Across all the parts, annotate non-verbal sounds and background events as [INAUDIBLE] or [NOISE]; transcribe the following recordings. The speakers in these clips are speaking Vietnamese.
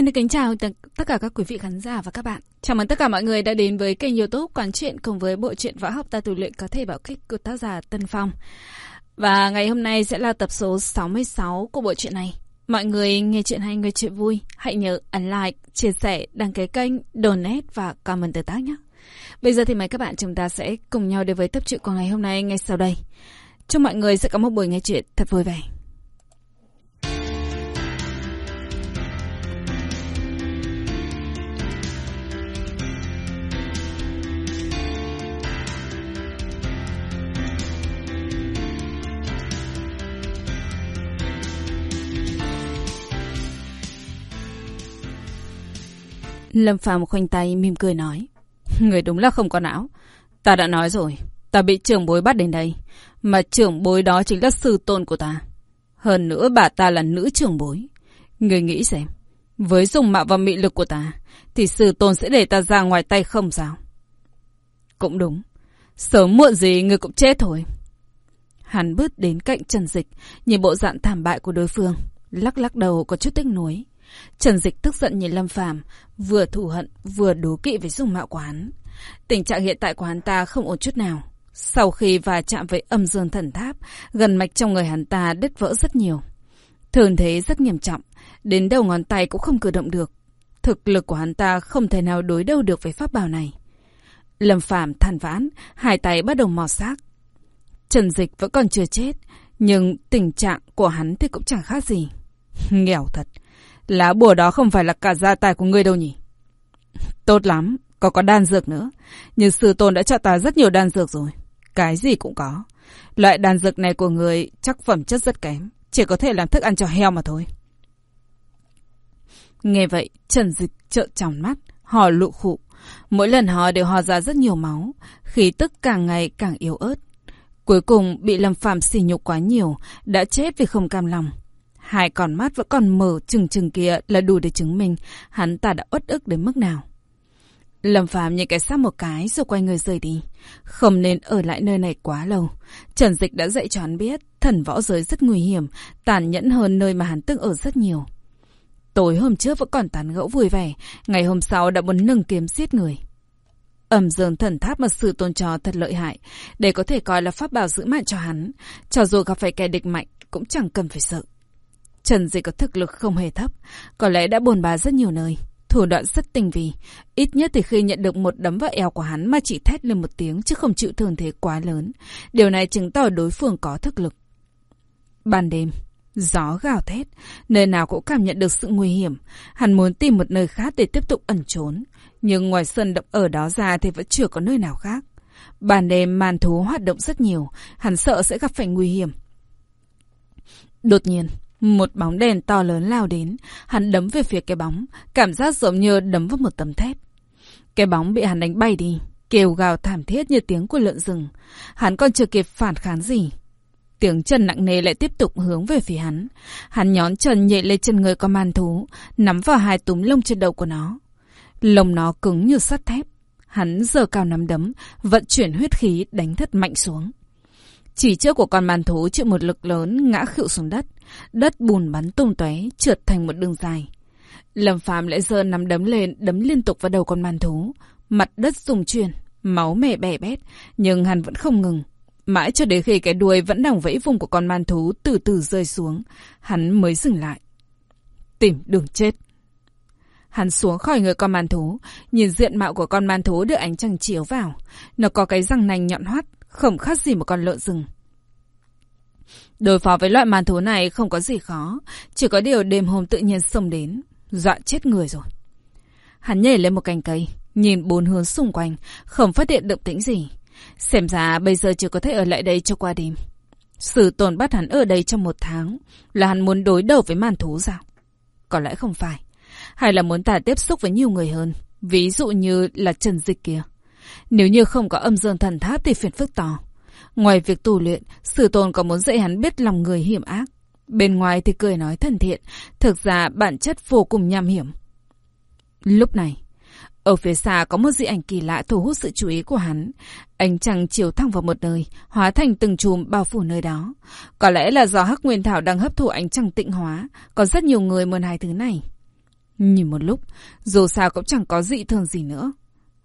Xin được kính chào tất cả các quý vị khán giả và các bạn. Chào mừng tất cả mọi người đã đến với kênh youtube Quán Chuyện cùng với bộ truyện võ học ta tu luyện có thể bảo kích của tác giả Tân Phong. Và ngày hôm nay sẽ là tập số 66 của bộ truyện này. Mọi người nghe chuyện hay, nghe chuyện vui, hãy nhớ ấn like, chia sẻ, đăng ký kênh, donate và comment tương tác nhé. Bây giờ thì mời các bạn chúng ta sẽ cùng nhau đến với tập truyện của ngày hôm nay ngay sau đây. Chúc mọi người sẽ có một buổi nghe chuyện thật vui vẻ. Lâm Phàm khoanh tay mỉm cười nói. Người đúng là không có não. Ta đã nói rồi, ta bị trưởng bối bắt đến đây. Mà trưởng bối đó chính là sư tôn của ta. Hơn nữa bà ta là nữ trưởng bối. Người nghĩ xem, với dùng mạo và mị lực của ta, thì sư tôn sẽ để ta ra ngoài tay không sao? Cũng đúng. Sớm muộn gì người cũng chết thôi. Hắn bước đến cạnh Trần Dịch, nhìn bộ dạng thảm bại của đối phương. Lắc lắc đầu có chút tiếc nuối. Trần Dịch tức giận nhìn Lâm Phàm, vừa thù hận vừa đố kỵ với dung mạo của hắn. Tình trạng hiện tại của hắn ta không ổn chút nào. Sau khi va chạm với âm dương thần tháp, gần mạch trong người hắn ta đứt vỡ rất nhiều. Thường thế rất nghiêm trọng, đến đầu ngón tay cũng không cử động được. Thực lực của hắn ta không thể nào đối đầu được với pháp bảo này. Lâm Phàm than vãn, hai tay bắt đầu mò xác. Trần Dịch vẫn còn chưa chết, nhưng tình trạng của hắn thì cũng chẳng khác gì. [LAUGHS] Nghèo thật. Lá bùa đó không phải là cả gia tài của ngươi đâu nhỉ? Tốt lắm, có có đan dược nữa. Nhưng sư tôn đã cho ta rất nhiều đan dược rồi. Cái gì cũng có. Loại đan dược này của người chắc phẩm chất rất kém. Chỉ có thể làm thức ăn cho heo mà thôi. Nghe vậy, Trần Dịch trợn tròng mắt, hò lụ khụ. Mỗi lần họ đều hò ra rất nhiều máu, khí tức càng ngày càng yếu ớt. Cuối cùng bị Lâm Phạm xỉ nhục quá nhiều, đã chết vì không cam lòng. Hai con mắt vẫn còn mở chừng chừng kia là đủ để chứng minh hắn ta đã uất ức đến mức nào. Lâm Phàm nhìn cái xác một cái rồi quay người rời đi. Không nên ở lại nơi này quá lâu. Trần Dịch đã dạy cho hắn biết thần võ giới rất nguy hiểm, tàn nhẫn hơn nơi mà hắn từng ở rất nhiều. Tối hôm trước vẫn còn tán gẫu vui vẻ, ngày hôm sau đã muốn nâng kiếm giết người. Ẩm dương thần tháp mà sự tôn trò thật lợi hại, để có thể coi là pháp bảo giữ mạng cho hắn. Cho dù gặp phải kẻ địch mạnh, cũng chẳng cần phải sợ. Trần Dịch có thực lực không hề thấp, có lẽ đã bồn bà rất nhiều nơi. Thủ đoạn rất tinh vi, ít nhất thì khi nhận được một đấm vào eo của hắn mà chỉ thét lên một tiếng chứ không chịu thương thế quá lớn. Điều này chứng tỏ đối phương có thực lực. Ban đêm, gió gào thét, nơi nào cũng cảm nhận được sự nguy hiểm. Hắn muốn tìm một nơi khác để tiếp tục ẩn trốn, nhưng ngoài sân động ở đó ra thì vẫn chưa có nơi nào khác. Ban đêm màn thú hoạt động rất nhiều, hắn sợ sẽ gặp phải nguy hiểm. Đột nhiên, một bóng đèn to lớn lao đến, hắn đấm về phía cái bóng, cảm giác giống như đấm vào một tấm thép. Cái bóng bị hắn đánh bay đi, kêu gào thảm thiết như tiếng của lợn rừng. Hắn còn chưa kịp phản kháng gì. Tiếng chân nặng nề lại tiếp tục hướng về phía hắn. Hắn nhón chân nhảy lên chân người con man thú, nắm vào hai túm lông trên đầu của nó. Lông nó cứng như sắt thép. Hắn giờ cao nắm đấm, vận chuyển huyết khí đánh thất mạnh xuống. Chỉ trước của con màn thú chịu một lực lớn ngã khựu xuống đất. Đất bùn bắn tung tóe, trượt thành một đường dài. Lâm Phàm lại giơ nắm đấm lên, đấm liên tục vào đầu con màn thú. Mặt đất rung chuyển, máu mẻ bè bét, nhưng hắn vẫn không ngừng. Mãi cho đến khi cái đuôi vẫn đang vẫy vùng của con man thú từ từ rơi xuống, hắn mới dừng lại. Tìm đường chết. Hắn xuống khỏi người con man thú, nhìn diện mạo của con man thú được ánh trăng chiếu vào. Nó có cái răng nanh nhọn hoắt, không khác gì một con lợn rừng. Đối phó với loại màn thú này không có gì khó, chỉ có điều đêm hôm tự nhiên xông đến, dọa chết người rồi. Hắn nhảy lên một cành cây, nhìn bốn hướng xung quanh, không phát hiện động tĩnh gì. Xem ra bây giờ chỉ có thể ở lại đây cho qua đêm. Sử tồn bắt hắn ở đây trong một tháng, là hắn muốn đối đầu với màn thú sao? Có lẽ không phải. Hay là muốn ta tiếp xúc với nhiều người hơn, ví dụ như là Trần Dịch kia. Nếu như không có âm dương thần tháp thì phiền phức to. Ngoài việc tu luyện, sử tôn có muốn dạy hắn biết lòng người hiểm ác. Bên ngoài thì cười nói thân thiện, thực ra bản chất vô cùng nham hiểm. Lúc này, ở phía xa có một dị ảnh kỳ lạ thu hút sự chú ý của hắn. Ánh trăng chiều thẳng vào một nơi, hóa thành từng chùm bao phủ nơi đó. Có lẽ là do Hắc Nguyên Thảo đang hấp thụ ánh trăng tịnh hóa, có rất nhiều người muốn hai thứ này. Nhìn một lúc, dù sao cũng chẳng có dị thường gì nữa.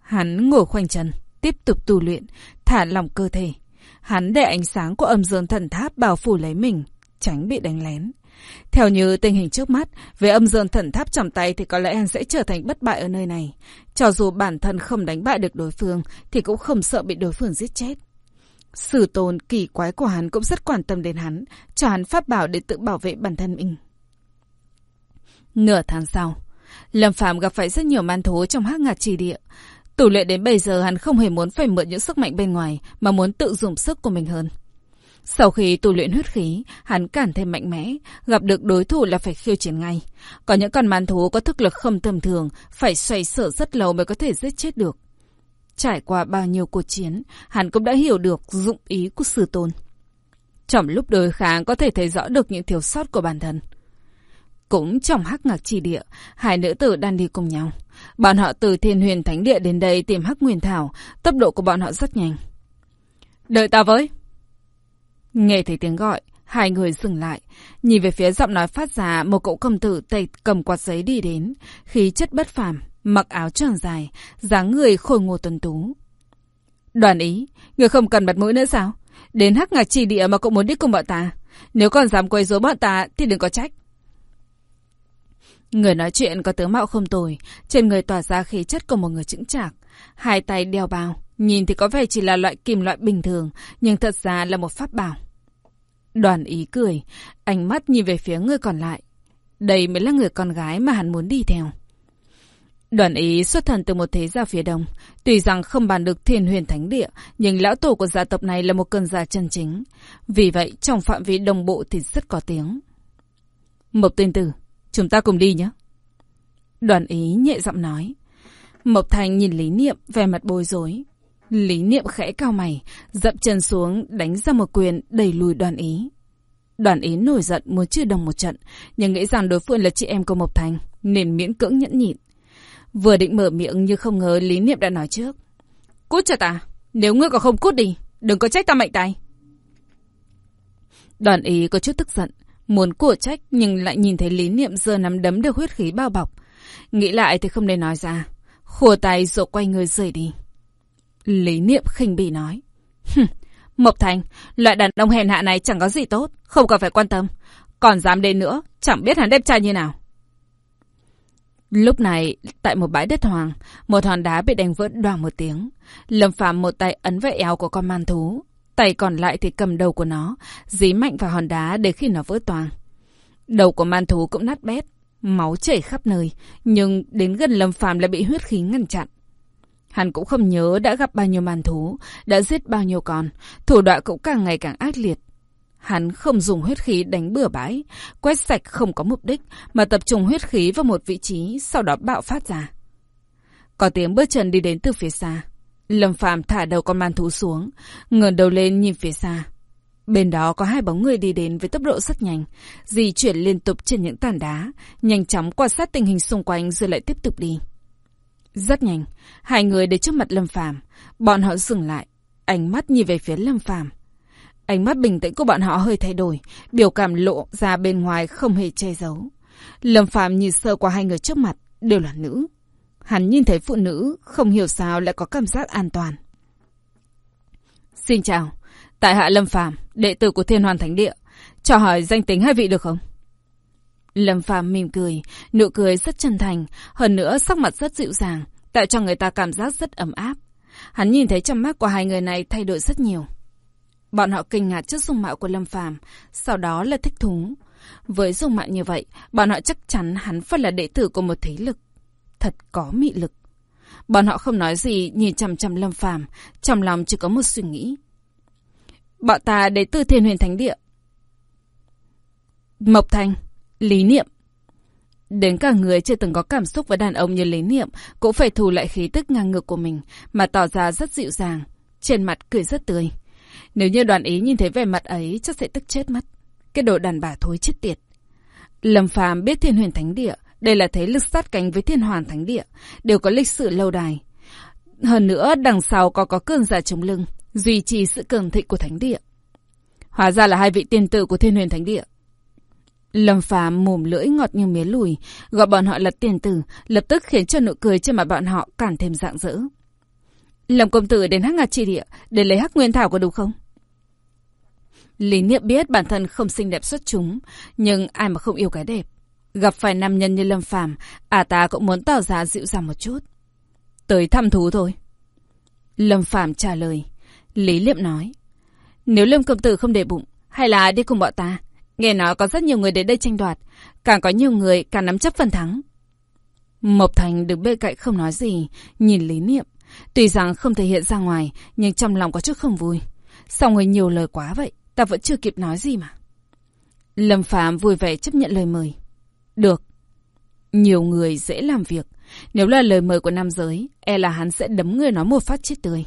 Hắn ngồi khoanh chân, tiếp tục tu luyện, thả lỏng cơ thể. Hắn để ánh sáng của âm dương thần tháp bao phủ lấy mình, tránh bị đánh lén. Theo như tình hình trước mắt, với âm dương thần tháp trong tay thì có lẽ hắn sẽ trở thành bất bại ở nơi này. Cho dù bản thân không đánh bại được đối phương, thì cũng không sợ bị đối phương giết chết. Sử tồn kỳ quái của hắn cũng rất quan tâm đến hắn, cho hắn pháp bảo để tự bảo vệ bản thân mình. Nửa tháng sau, Lâm Phạm gặp phải rất nhiều man thú trong hắc ngạt trì địa. Tủ luyện đến bây giờ hắn không hề muốn phải mượn những sức mạnh bên ngoài, mà muốn tự dùng sức của mình hơn. Sau khi tu luyện huyết khí, hắn càng thêm mạnh mẽ, gặp được đối thủ là phải khiêu chiến ngay. Có những con man thú có thức lực không tầm thường, phải xoay sở rất lâu mới có thể giết chết được. Trải qua bao nhiêu cuộc chiến, hắn cũng đã hiểu được dụng ý của sư tôn. Trong lúc đối kháng có thể thấy rõ được những thiếu sót của bản thân. Cũng trong hắc ngạc chi địa, hai nữ tử đang đi cùng nhau. Bọn họ từ thiên huyền thánh địa đến đây tìm hắc nguyên thảo, tốc độ của bọn họ rất nhanh. Đợi ta với! Nghe thấy tiếng gọi, hai người dừng lại, nhìn về phía giọng nói phát ra một cậu công tử tay cầm quạt giấy đi đến, khí chất bất phàm, mặc áo tròn dài, dáng người khôi ngô tuần tú. Đoàn ý, người không cần mặt mũi nữa sao? Đến hắc ngạc chi địa mà cậu muốn đi cùng bọn ta. Nếu còn dám quấy rối bọn ta thì đừng có trách. Người nói chuyện có tướng mạo không tồi, trên người tỏa ra khí chất của một người chững chạc. Hai tay đeo bao, nhìn thì có vẻ chỉ là loại kim loại bình thường, nhưng thật ra là một pháp bảo. Đoàn ý cười, ánh mắt nhìn về phía người còn lại. Đây mới là người con gái mà hắn muốn đi theo. Đoàn ý xuất thần từ một thế gia phía đông. Tuy rằng không bàn được thiên huyền thánh địa, nhưng lão tổ của gia tộc này là một cơn gia chân chính. Vì vậy, trong phạm vi đồng bộ thì rất có tiếng. Mộc tuyên tử, chúng ta cùng đi nhé. Đoàn ý nhẹ giọng nói. Mộc Thành nhìn Lý Niệm về mặt bối rối. Lý Niệm khẽ cao mày, dậm chân xuống đánh ra một quyền đẩy lùi đoàn ý. Đoàn ý nổi giận muốn chưa đồng một trận, nhưng nghĩ rằng đối phương là chị em của Mộc Thành, nên miễn cưỡng nhẫn nhịn. Vừa định mở miệng nhưng không ngờ Lý Niệm đã nói trước. Cút cho ta, nếu ngươi còn không cút đi, đừng có trách ta mạnh tay. Đoàn ý có chút tức giận, muốn của trách nhưng lại nhìn thấy Lý Niệm giờ nắm đấm được huyết khí bao bọc. Nghĩ lại thì không nên nói ra, khua tay rồi quay người rời đi. Lý Niệm khinh bỉ nói. Mộc Thành, loại đàn ông hèn hạ này chẳng có gì tốt, không cần phải quan tâm. Còn dám đến nữa, chẳng biết hắn đẹp trai như nào. Lúc này, tại một bãi đất hoàng, một hòn đá bị đánh vỡ đoàn một tiếng. Lâm Phạm một tay ấn vào eo của con man thú, tay còn lại thì cầm đầu của nó, dí mạnh vào hòn đá để khi nó vỡ toang. Đầu của man thú cũng nát bét, máu chảy khắp nơi, nhưng đến gần Lâm Phạm lại bị huyết khí ngăn chặn. Hắn cũng không nhớ đã gặp bao nhiêu man thú, đã giết bao nhiêu con, thủ đoạn cũng càng ngày càng ác liệt. Hắn không dùng huyết khí đánh bừa bãi, quét sạch không có mục đích, mà tập trung huyết khí vào một vị trí, sau đó bạo phát ra. Có tiếng bước chân đi đến từ phía xa. Lâm Phạm thả đầu con man thú xuống, ngẩng đầu lên nhìn phía xa. Bên đó có hai bóng người đi đến với tốc độ rất nhanh, di chuyển liên tục trên những tàn đá, nhanh chóng quan sát tình hình xung quanh rồi lại tiếp tục đi. Rất nhanh, hai người đến trước mặt Lâm Phàm, bọn họ dừng lại, ánh mắt nhìn về phía Lâm Phàm. Ánh mắt bình tĩnh của bọn họ hơi thay đổi, biểu cảm lộ ra bên ngoài không hề che giấu. Lâm Phàm nhìn sơ qua hai người trước mặt, đều là nữ. Hắn nhìn thấy phụ nữ, không hiểu sao lại có cảm giác an toàn. Xin chào, tại hạ Lâm Phàm, đệ tử của Thiên Hoàn Thánh Địa. Cho hỏi danh tính hai vị được không? Lâm Phàm mỉm cười, nụ cười rất chân thành, hơn nữa sắc mặt rất dịu dàng, tạo cho người ta cảm giác rất ấm áp. Hắn nhìn thấy trong mắt của hai người này thay đổi rất nhiều. Bọn họ kinh ngạc trước dung mạo của Lâm Phàm, sau đó là thích thú. Với dung mạo như vậy, bọn họ chắc chắn hắn phải là đệ tử của một thế lực. Thật có mị lực. Bọn họ không nói gì, nhìn chằm chằm Lâm Phàm, trong lòng chỉ có một suy nghĩ. Bọn ta đến từ Thiên Huyền Thánh Địa. Mộc Thành, Lý Niệm. Đến cả người chưa từng có cảm xúc với đàn ông như Lý Niệm cũng phải thù lại khí tức ngang ngược của mình mà tỏ ra rất dịu dàng, trên mặt cười rất tươi. Nếu như đoàn ý nhìn thấy vẻ mặt ấy chắc sẽ tức chết mất. Cái đồ đàn bà thối chết tiệt. Lâm Phàm biết Thiên Huyền Thánh Địa, đây là thế lực sát cánh với Thiên Hoàn Thánh Địa, đều có lịch sử lâu đài. Hơn nữa, đằng sau có có cường giả chống lưng, duy trì sự cường thịnh của Thánh Địa. Hóa ra là hai vị tiên tử của Thiên Huyền Thánh Địa. Lâm Phàm mồm lưỡi ngọt như mía lùi, gọi bọn họ là tiền tử, lập tức khiến cho nụ cười trên mặt bọn họ càng thêm rạng rỡ. Lâm công tử đến Hắc Ngạc Chi Địa để lấy Hắc Nguyên Thảo có đúng không? Lý Niệm biết bản thân không xinh đẹp xuất chúng, nhưng ai mà không yêu cái đẹp. Gặp phải nam nhân như Lâm Phàm, à ta cũng muốn tỏ ra dịu dàng một chút. Tới thăm thú thôi. Lâm Phàm trả lời. Lý Liệm nói. Nếu Lâm công tử không để bụng, hay là đi cùng bọn ta? Nghe nói có rất nhiều người đến đây tranh đoạt, càng có nhiều người càng nắm chắc phần thắng. Mộc Thành đứng bên cạnh không nói gì, nhìn Lý Niệm. Tuy rằng không thể hiện ra ngoài, nhưng trong lòng có chút không vui. Sao người nhiều lời quá vậy, ta vẫn chưa kịp nói gì mà. Lâm Phạm vui vẻ chấp nhận lời mời. Được. Nhiều người dễ làm việc. Nếu là lời mời của nam giới, e là hắn sẽ đấm người nói một phát chết tươi.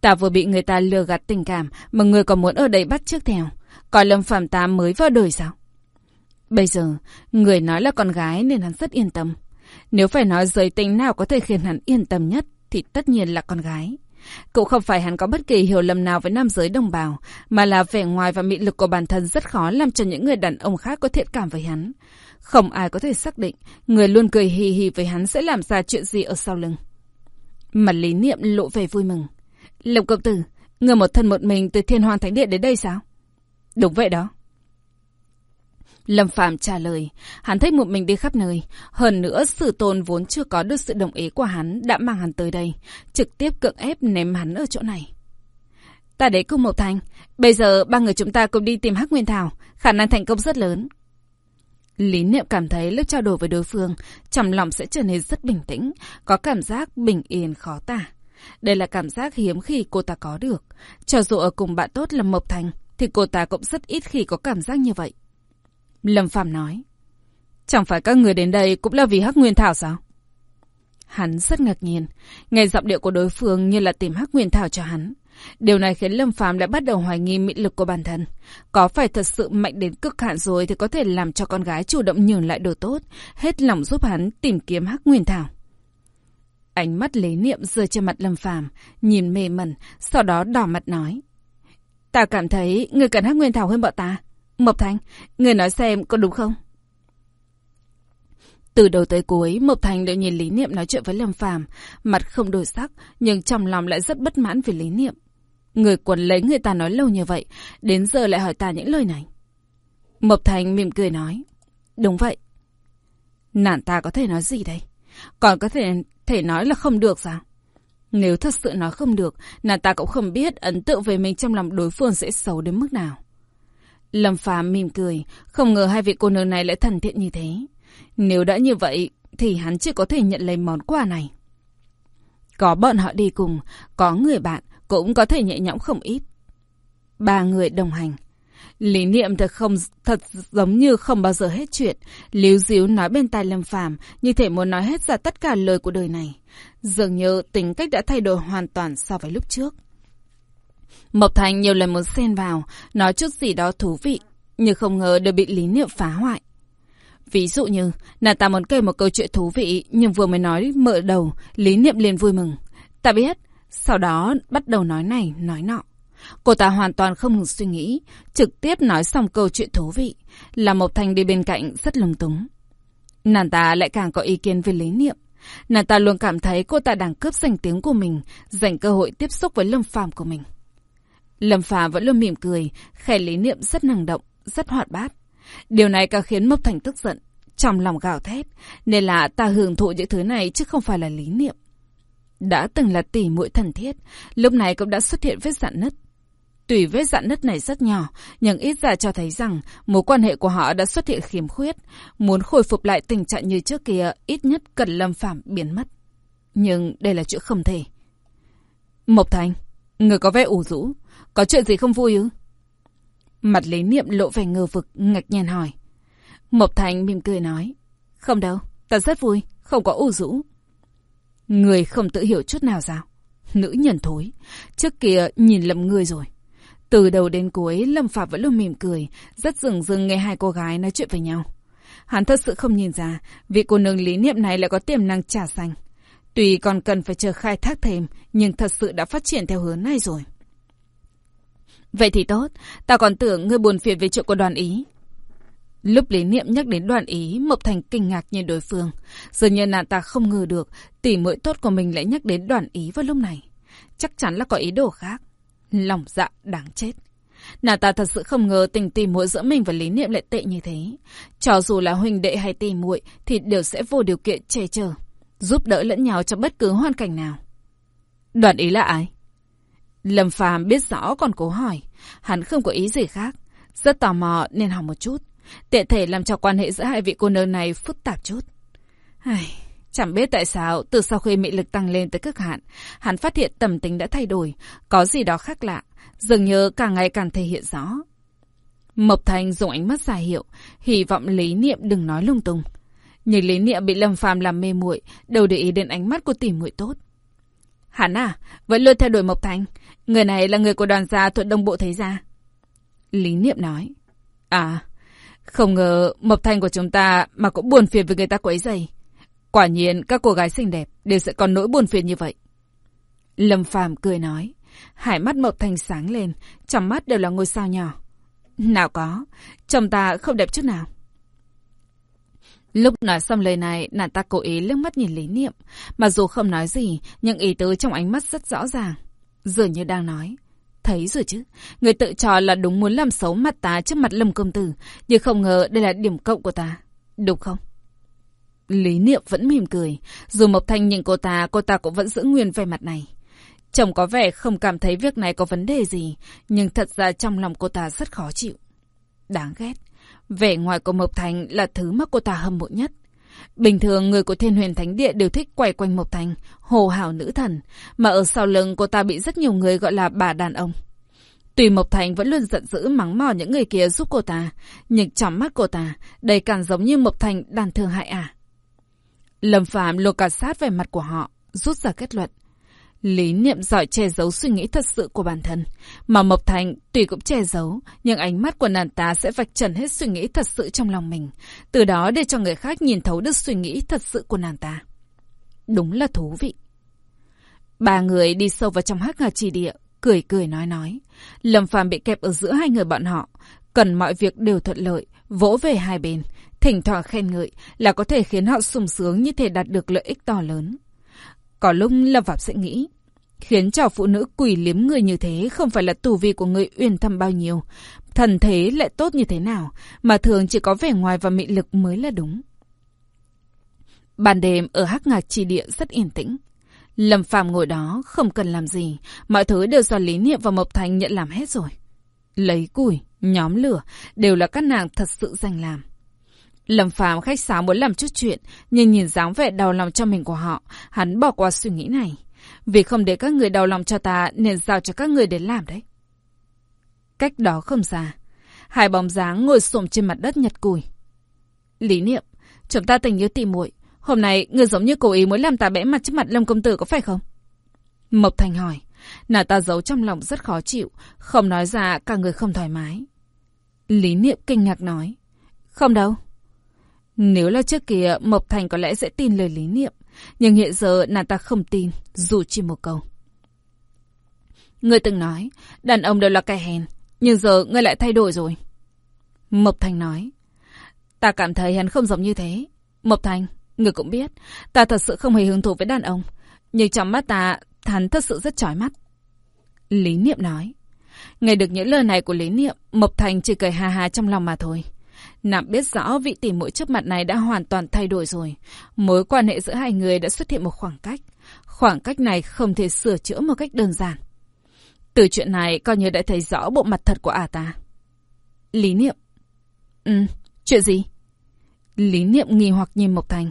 Ta vừa bị người ta lừa gạt tình cảm, mà người còn muốn ở đây bắt trước theo. Coi Lâm Phạm ta mới vào đời sao? Bây giờ, người nói là con gái nên hắn rất yên tâm. Nếu phải nói giới tính nào có thể khiến hắn yên tâm nhất, thì tất nhiên là con gái. Cũng không phải hắn có bất kỳ hiểu lầm nào với nam giới đồng bào, mà là vẻ ngoài và mị lực của bản thân rất khó làm cho những người đàn ông khác có thiện cảm với hắn. Không ai có thể xác định, người luôn cười hì hì với hắn sẽ làm ra chuyện gì ở sau lưng. Mặt lý niệm lộ vẻ vui mừng. Lộc công tử, người một thân một mình từ thiên hoàng thánh điện đến đây sao? Đúng vậy đó. Lâm Phạm trả lời, hắn thích một mình đi khắp nơi. Hơn nữa, sự tôn vốn chưa có được sự đồng ý của hắn đã mang hắn tới đây, trực tiếp cưỡng ép ném hắn ở chỗ này. Ta đấy cùng một thành, bây giờ ba người chúng ta cùng đi tìm Hắc Nguyên Thảo, khả năng thành công rất lớn. Lý Niệm cảm thấy lúc trao đổi với đối phương, trong lòng sẽ trở nên rất bình tĩnh, có cảm giác bình yên khó tả. Đây là cảm giác hiếm khi cô ta có được. Cho dù ở cùng bạn tốt là Mộc Thành, thì cô ta cũng rất ít khi có cảm giác như vậy. Lâm Phạm nói. Chẳng phải các người đến đây cũng là vì Hắc Nguyên Thảo sao? Hắn rất ngạc nhiên, nghe giọng điệu của đối phương như là tìm Hắc Nguyên Thảo cho hắn. Điều này khiến Lâm Phàm lại bắt đầu hoài nghi mỹ lực của bản thân. Có phải thật sự mạnh đến cực hạn rồi thì có thể làm cho con gái chủ động nhường lại đồ tốt, hết lòng giúp hắn tìm kiếm Hắc Nguyên Thảo. Ánh mắt lấy niệm rơi trên mặt Lâm Phàm, nhìn mê mẩn, sau đó đỏ mặt nói: "Ta cảm thấy người cần Hắc Nguyên Thảo hơn bọn ta." Mộc Thành, người nói xem có đúng không? Từ đầu tới cuối, Mộc Thành đều nhìn Lý Niệm nói chuyện với Lâm Phàm, mặt không đổi sắc, nhưng trong lòng lại rất bất mãn về Lý Niệm. Người quần lấy người ta nói lâu như vậy, đến giờ lại hỏi ta những lời này. Mộc Thành mỉm cười nói, đúng vậy. Nàng ta có thể nói gì đây? Còn có thể thể nói là không được sao? Nếu thật sự nói không được, nàng ta cũng không biết ấn tượng về mình trong lòng đối phương sẽ xấu đến mức nào. Lâm Phàm mỉm cười, không ngờ hai vị cô nương này lại thân thiện như thế. Nếu đã như vậy, thì hắn chỉ có thể nhận lấy món quà này. Có bọn họ đi cùng, có người bạn cũng có thể nhẹ nhõm không ít. Ba người đồng hành. Lý niệm thật không thật giống như không bao giờ hết chuyện. Líu díu nói bên tai Lâm Phàm như thể muốn nói hết ra tất cả lời của đời này. Dường như tính cách đã thay đổi hoàn toàn so với lúc trước. Mộc Thành nhiều lần muốn xen vào, nói chút gì đó thú vị, nhưng không ngờ đều bị Lý Niệm phá hoại. Ví dụ như, nàng ta muốn kể một câu chuyện thú vị, nhưng vừa mới nói mở đầu, Lý Niệm liền vui mừng. Ta biết, sau đó bắt đầu nói này, nói nọ. Cô ta hoàn toàn không ngừng suy nghĩ, trực tiếp nói xong câu chuyện thú vị, là Mộc Thành đi bên cạnh rất lung túng. Nàng ta lại càng có ý kiến về Lý Niệm. Nàng ta luôn cảm thấy cô ta đang cướp danh tiếng của mình, dành cơ hội tiếp xúc với lâm phàm của mình. Lâm Phàm vẫn luôn mỉm cười, khẽ lý niệm rất năng động, rất hoạt bát. Điều này càng khiến Mộc Thành tức giận, trong lòng gào thét, nên là ta hưởng thụ những thứ này chứ không phải là lý niệm. Đã từng là tỷ muội thần thiết, lúc này cũng đã xuất hiện vết dạn nứt. Tùy vết dạn nứt này rất nhỏ, nhưng ít ra cho thấy rằng mối quan hệ của họ đã xuất hiện khiếm khuyết. Muốn khôi phục lại tình trạng như trước kia, ít nhất cần lâm phạm biến mất. Nhưng đây là chuyện không thể. Mộc Thành, người có vẻ ủ rũ. Có chuyện gì không vui ư? Mặt lý niệm lộ vẻ ngờ vực, ngạc nhiên hỏi. Mộc Thành mỉm cười nói. Không đâu, ta rất vui, không có ủ rũ. Người không tự hiểu chút nào sao? Nữ nhân thối. Trước kia nhìn lầm người rồi. Từ đầu đến cuối, Lâm Phạm vẫn luôn mỉm cười, rất rừng rừng nghe hai cô gái nói chuyện với nhau. Hắn thật sự không nhìn ra, vị cô nương lý niệm này lại có tiềm năng trả xanh. Tuy còn cần phải chờ khai thác thêm, nhưng thật sự đã phát triển theo hướng này rồi. Vậy thì tốt, ta còn tưởng ngươi buồn phiền về chuyện của đoàn ý. Lúc lý niệm nhắc đến đoàn ý, Mộc Thành kinh ngạc nhìn đối phương. Dường như nàng ta không ngờ được, tỷ muội tốt của mình lại nhắc đến đoàn ý vào lúc này. Chắc chắn là có ý đồ khác. Lòng dạ đáng chết. Nàng ta thật sự không ngờ tình tỉ muội giữa mình và lý niệm lại tệ như thế. Cho dù là huynh đệ hay tỷ muội thì đều sẽ vô điều kiện che chở, giúp đỡ lẫn nhau trong bất cứ hoàn cảnh nào. Đoàn ý là ai? Lâm Phàm biết rõ còn cố hỏi. Hắn không có ý gì khác. Rất tò mò nên hỏi một chút. Tiện thể làm cho quan hệ giữa hai vị cô nương này phức tạp chút. Ai... Chẳng biết tại sao, từ sau khi mị lực tăng lên tới cực hạn, hắn phát hiện tầm tính đã thay đổi, có gì đó khác lạ, dường như càng ngày càng thể hiện rõ. Mộc Thành dùng ánh mắt giải hiệu, hy vọng lý niệm đừng nói lung tung. Nhưng lý niệm bị Lâm Phàm làm mê muội, đâu để ý đến ánh mắt của tỷ muội tốt. Hắn à, vẫn luôn theo đuổi Mộc Thành. Người này là người của đoàn gia thuộc Đông Bộ Thế Gia. Lý niệm nói. À, không ngờ Mộc Thành của chúng ta mà cũng buồn phiền với người ta quấy dày. Quả nhiên các cô gái xinh đẹp đều sẽ còn nỗi buồn phiền như vậy. Lâm Phàm cười nói. Hải mắt Mộc Thành sáng lên, trong mắt đều là ngôi sao nhỏ. Nào có, chồng ta không đẹp chút nào. Lúc nói xong lời này, nàng ta cố ý liếc mắt nhìn Lý Niệm. Mặc dù không nói gì, nhưng ý tứ trong ánh mắt rất rõ ràng. Dường như đang nói. Thấy rồi chứ, người tự cho là đúng muốn làm xấu mặt ta trước mặt Lâm Công Tử, nhưng không ngờ đây là điểm cộng của ta. Đúng không? Lý Niệm vẫn mỉm cười. Dù Mộc Thanh nhìn cô ta, cô ta cũng vẫn giữ nguyên vẻ mặt này. Chồng có vẻ không cảm thấy việc này có vấn đề gì, nhưng thật ra trong lòng cô ta rất khó chịu. Đáng ghét. Vẻ ngoài của Mộc thanh là thứ mà cô ta hâm mộ nhất. Bình thường người của Thiên Huyền Thánh Địa đều thích quay quanh Mộc Thành, hồ hào nữ thần, mà ở sau lưng cô ta bị rất nhiều người gọi là bà đàn ông. tùy Mộc Thành vẫn luôn giận dữ mắng mỏ những người kia giúp cô ta, nhưng trong mắt cô ta, đây càng giống như Mộc Thành đàn thương hại à. Lâm Phạm lột cả sát về mặt của họ, rút ra kết luận. Lý niệm giỏi che giấu suy nghĩ thật sự của bản thân. Mà Mộc Thành tuy cũng che giấu, nhưng ánh mắt của nàng ta sẽ vạch trần hết suy nghĩ thật sự trong lòng mình. Từ đó để cho người khác nhìn thấu được suy nghĩ thật sự của nàng ta. Đúng là thú vị. Ba người đi sâu vào trong hắc hà trì địa, cười cười nói nói. Lâm Phàm bị kẹp ở giữa hai người bọn họ. Cần mọi việc đều thuận lợi, vỗ về hai bên. Thỉnh thoảng khen ngợi là có thể khiến họ sung sướng như thể đạt được lợi ích to lớn. Có lúc Lâm Phạm sẽ nghĩ, khiến cho phụ nữ quỷ liếm người như thế không phải là tù vi của người uyên thâm bao nhiêu. Thần thế lại tốt như thế nào, mà thường chỉ có vẻ ngoài và mị lực mới là đúng. Ban đêm ở Hắc Ngạc Trì Địa rất yên tĩnh. Lâm Phàm ngồi đó, không cần làm gì, mọi thứ đều do Lý Niệm và Mộc Thành nhận làm hết rồi. Lấy củi, nhóm lửa, đều là các nàng thật sự dành làm. Lâm Phàm khách sáo muốn làm chút chuyện, nhưng nhìn dáng vẻ đau lòng cho mình của họ, hắn bỏ qua suy nghĩ này. Vì không để các người đau lòng cho ta nên giao cho các người đến làm đấy. Cách đó không xa, hai bóng dáng ngồi xổm trên mặt đất nhặt cùi. Lý niệm, chúng ta tình như tỉ muội, hôm nay người giống như cố ý muốn làm ta bẽ mặt trước mặt Lâm công tử có phải không? Mộc Thành hỏi, nàng ta giấu trong lòng rất khó chịu, không nói ra cả người không thoải mái. Lý niệm kinh ngạc nói, không đâu. Nếu là trước kia, Mộc Thành có lẽ sẽ tin lời lý niệm. Nhưng hiện giờ nàng ta không tin, dù chỉ một câu. Ngươi từng nói, đàn ông đều là kẻ hèn. Nhưng giờ ngươi lại thay đổi rồi. Mộc Thành nói. Ta cảm thấy hắn không giống như thế. Mộc Thành, ngươi cũng biết, ta thật sự không hề hứng thú với đàn ông. Nhưng trong mắt ta, hắn thật sự rất chói mắt. Lý Niệm nói. Nghe được những lời này của Lý Niệm, Mộc Thành chỉ cười hà hà trong lòng mà thôi. Nàng biết rõ vị tỷ muội trước mặt này đã hoàn toàn thay đổi rồi. Mối quan hệ giữa hai người đã xuất hiện một khoảng cách. Khoảng cách này không thể sửa chữa một cách đơn giản. Từ chuyện này coi như đã thấy rõ bộ mặt thật của ả ta. Lý niệm. Ừ, chuyện gì? Lý niệm nghi hoặc nhìn Mộc Thành.